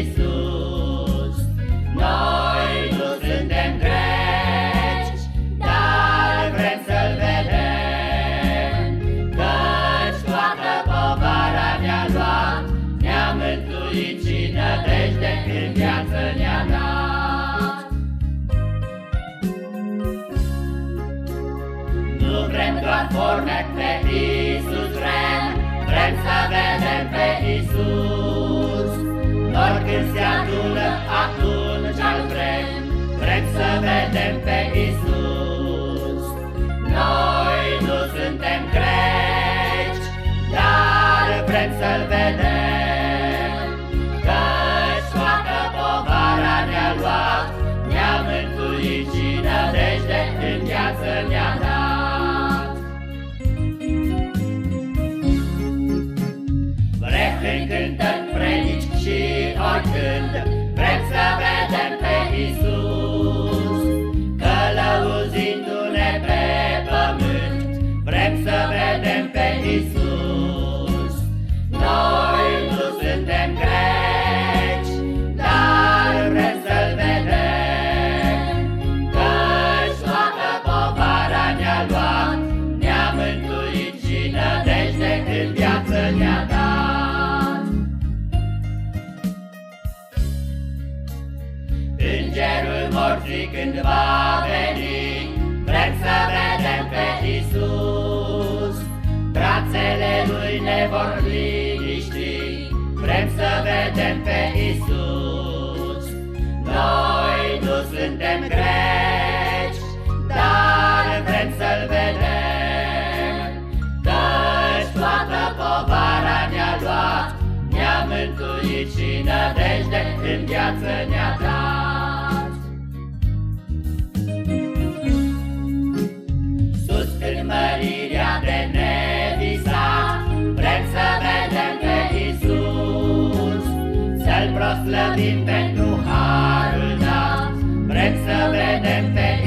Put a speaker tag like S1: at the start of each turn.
S1: Iisus, noi nu suntem greci, dar vrem să-L vedem, căci toată povara ne-a luat, ne-a mântuit și nădejde în viață ne-a dat. Nu vrem doar forme pe Iisus, vrem, vrem să vedem pe Iisus, să-L vedem, Căci toată povara ne-a luat, ne-a mântuit și nădejde în viață ne-a dat. În cântări, predici și oricând Vrem să vedem pe Iisus morții când va veni, Vrem să vedem pe Isus. Brațele Lui ne vor liniști, Vrem să vedem pe Isus. Noi nu suntem greci, Dar vrem să-L vedem, Căci toată povara ne-a luat, Ne-a mântuit și nădejde în viață ne-a dat. să-L proslăvim pentru harul dat, vrem să vedem pe